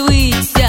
We.